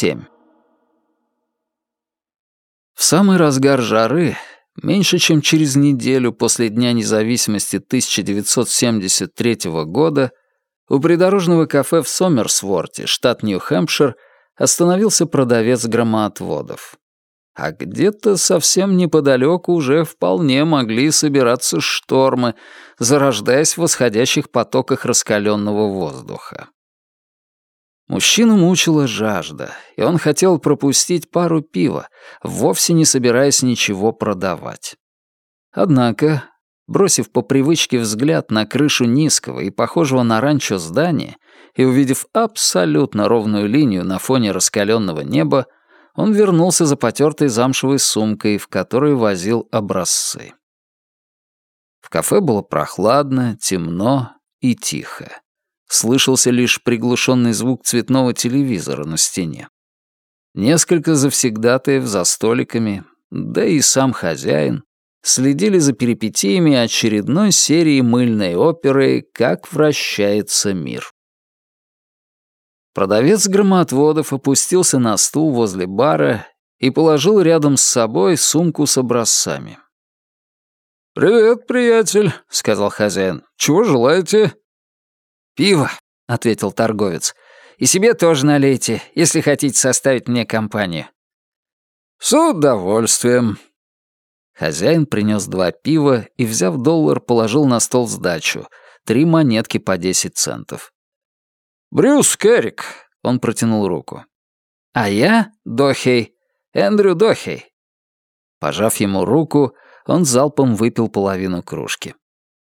7. В самый разгар жары, меньше чем через неделю после Дня независимости 1973 года, у придорожного кафе в Сомерсворте, штат Нью-Хэмпшир, остановился продавец громоотводов. А где-то совсем неподалеку уже вполне могли собираться штормы, зарождаясь в восходящих потоках раскаленного воздуха. Мужчину мучила жажда, и он хотел пропустить пару пива, вовсе не собираясь ничего продавать. Однако, бросив по привычке взгляд на крышу низкого и похожего на ранчо здания и увидев абсолютно ровную линию на фоне раскаленного неба, он вернулся за потертой замшевой сумкой, в которой возил образцы. В кафе было прохладно, темно и тихо слышался лишь приглушенный звук цветного телевизора на стене. Несколько завсегдатаев за столиками, да и сам хозяин, следили за перипетиями очередной серии мыльной оперы «Как вращается мир». Продавец громоотводов опустился на стул возле бара и положил рядом с собой сумку с образцами. «Привет, приятель», — сказал хозяин. «Чего желаете?» «Пиво», — ответил торговец. «И себе тоже налейте, если хотите составить мне компанию». «С удовольствием». Хозяин принес два пива и, взяв доллар, положил на стол сдачу. Три монетки по десять центов. «Брюс Керрик», — он протянул руку. «А я Дохей, Эндрю Дохей». Пожав ему руку, он залпом выпил половину кружки.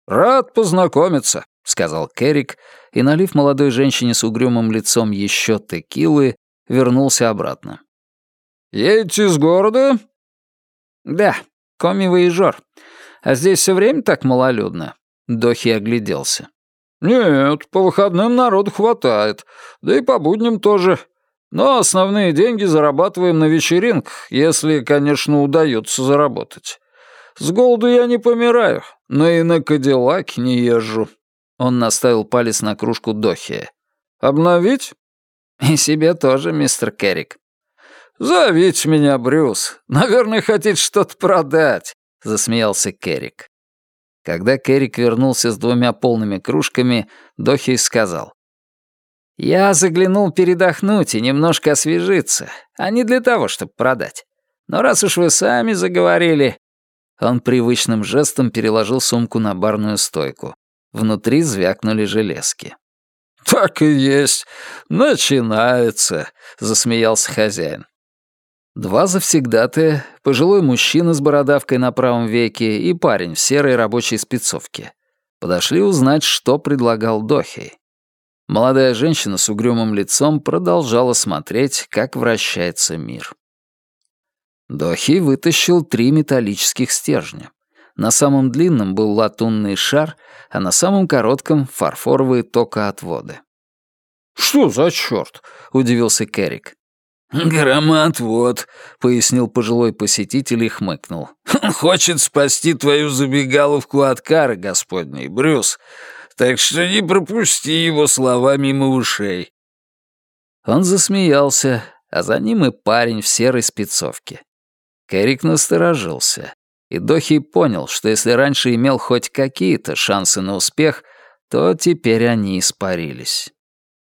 «Рад познакомиться», — сказал Керрик, и, налив молодой женщине с угрюмым лицом еще текилы, вернулся обратно. «Едете из города?» «Да, коми-воежор. А здесь все время так малолюдно?» Дохи огляделся. «Нет, по выходным народу хватает, да и по будням тоже. Но основные деньги зарабатываем на вечеринках, если, конечно, удается заработать. С голоду я не помираю, но и на Кадиллаке не езжу». Он наставил палец на кружку Дохи. «Обновить?» «И себе тоже, мистер Керрик». «Зовите меня, Брюс. Наверное, хотите что-то продать», — засмеялся Керрик. Когда Керрик вернулся с двумя полными кружками, Дохи сказал. «Я заглянул передохнуть и немножко освежиться, а не для того, чтобы продать. Но раз уж вы сами заговорили...» Он привычным жестом переложил сумку на барную стойку. Внутри звякнули железки. «Так и есть. Начинается», — засмеялся хозяин. Два завсегдатая, пожилой мужчина с бородавкой на правом веке и парень в серой рабочей спецовке, подошли узнать, что предлагал Дохей. Молодая женщина с угрюмым лицом продолжала смотреть, как вращается мир. Дохи вытащил три металлических стержня. На самом длинном был латунный шар, а на самом коротком — фарфоровые токоотводы. «Что за чёрт?» — удивился Керрик. «Громоотвод», — пояснил пожилой посетитель и хмыкнул. «Хочет спасти твою забегаловку от кары господней, Брюс, так что не пропусти его слова мимо ушей». Он засмеялся, а за ним и парень в серой спецовке. Керрик насторожился. И Дохи понял, что если раньше имел хоть какие-то шансы на успех, то теперь они испарились.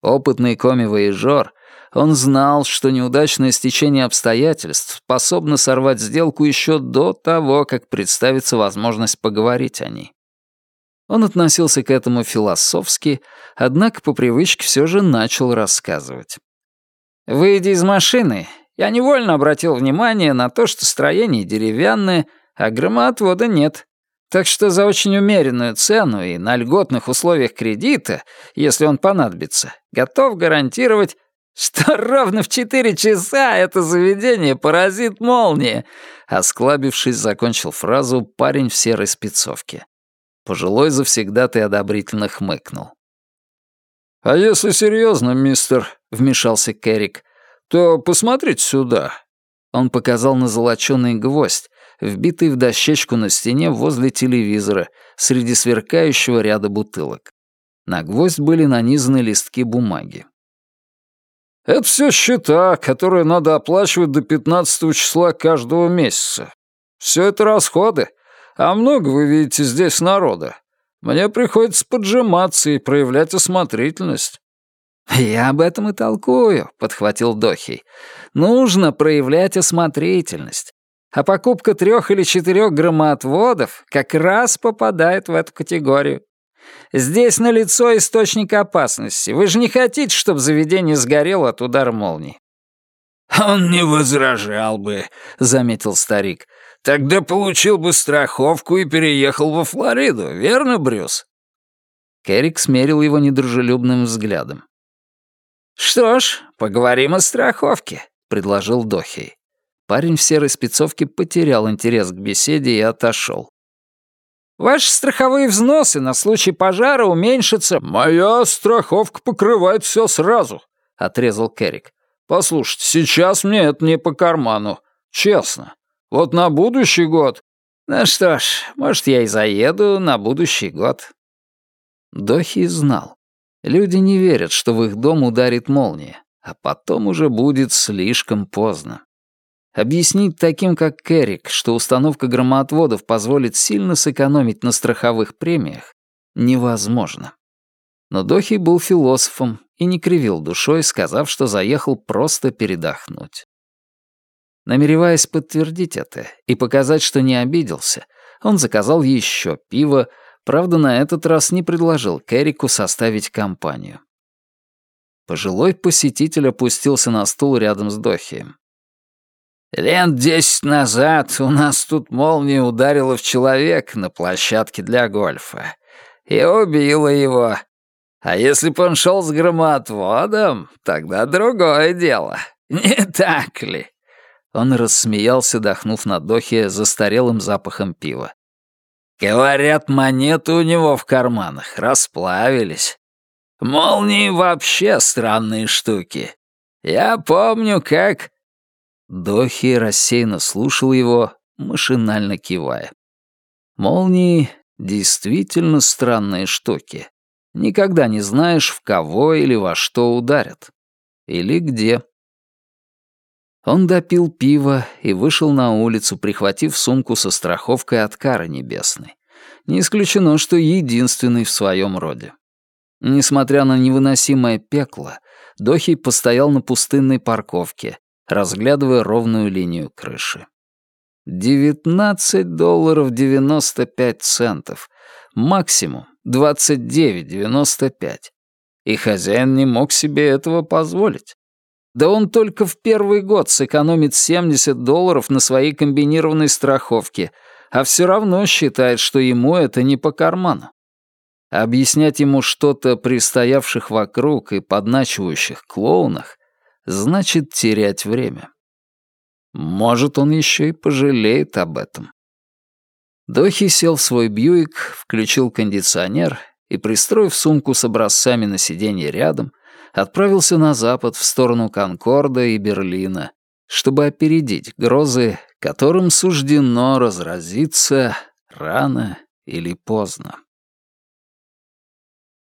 Опытный коми-воежор, он знал, что неудачное стечение обстоятельств способно сорвать сделку еще до того, как представится возможность поговорить о ней. Он относился к этому философски, однако по привычке все же начал рассказывать. «Выйдя из машины, я невольно обратил внимание на то, что строение деревянное — а громоотвода нет. Так что за очень умеренную цену и на льготных условиях кредита, если он понадобится, готов гарантировать, что ровно в четыре часа это заведение поразит молния. Осклабившись, закончил фразу парень в серой спецовке. Пожилой завсегда-ты одобрительно хмыкнул. «А если серьезно, мистер», — вмешался Керрик, — «то посмотрите сюда». Он показал на золочёный гвоздь, вбитый в дощечку на стене возле телевизора, среди сверкающего ряда бутылок. На гвоздь были нанизаны листки бумаги. Это все счета, которые надо оплачивать до 15 числа каждого месяца. Все это расходы. А много вы видите здесь народа. Мне приходится поджиматься и проявлять осмотрительность». «Я об этом и толкую», — подхватил Дохий. «Нужно проявлять осмотрительность. А покупка трех или четырех громоотводов как раз попадает в эту категорию. Здесь налицо источник опасности. Вы же не хотите, чтобы заведение сгорело от удара молнии?» «Он не возражал бы», — заметил старик. «Тогда получил бы страховку и переехал во Флориду, верно, Брюс?» Керрик смерил его недружелюбным взглядом. «Что ж, поговорим о страховке», — предложил Дохей. Парень в серой спецовке потерял интерес к беседе и отошел. Ваши страховые взносы на случай пожара уменьшатся...» «Моя страховка покрывает все сразу», — отрезал Керрик. «Послушайте, сейчас мне это не по карману. Честно. Вот на будущий год...» «Ну что ж, может, я и заеду на будущий год». Дохи знал. Люди не верят, что в их дом ударит молния, а потом уже будет слишком поздно. Объяснить таким, как Керрик, что установка громоотводов позволит сильно сэкономить на страховых премиях, невозможно. Но Дохи был философом и не кривил душой, сказав, что заехал просто передохнуть. Намереваясь подтвердить это и показать, что не обиделся, он заказал еще пиво, правда, на этот раз не предложил Керрику составить компанию. Пожилой посетитель опустился на стул рядом с Дохием. Лет десять назад у нас тут молния ударила в человека на площадке для гольфа и убила его. А если б он шел с громоотводом, тогда другое дело. Не так ли?» Он рассмеялся, дохнув на дохе застарелым запахом пива. «Говорят, монеты у него в карманах расплавились. Молнии вообще странные штуки. Я помню, как Дохи рассеянно слушал его, машинально кивая. Молнии — действительно странные штуки. Никогда не знаешь, в кого или во что ударят. Или где. Он допил пиво и вышел на улицу, прихватив сумку со страховкой от кары небесной. Не исключено, что единственный в своем роде. Несмотря на невыносимое пекло, Дохий постоял на пустынной парковке, разглядывая ровную линию крыши. 19 долларов 95 центов. Максимум 29,95. И хозяин не мог себе этого позволить. Да он только в первый год сэкономит 70 долларов на своей комбинированной страховке, а все равно считает, что ему это не по карману. Объяснять ему что-то при стоявших вокруг и подначивающих клоунах значит терять время. Может, он еще и пожалеет об этом. Дохи сел в свой Бьюик, включил кондиционер и, пристроив сумку с образцами на сиденье рядом, отправился на запад в сторону Конкорда и Берлина, чтобы опередить грозы, которым суждено разразиться рано или поздно.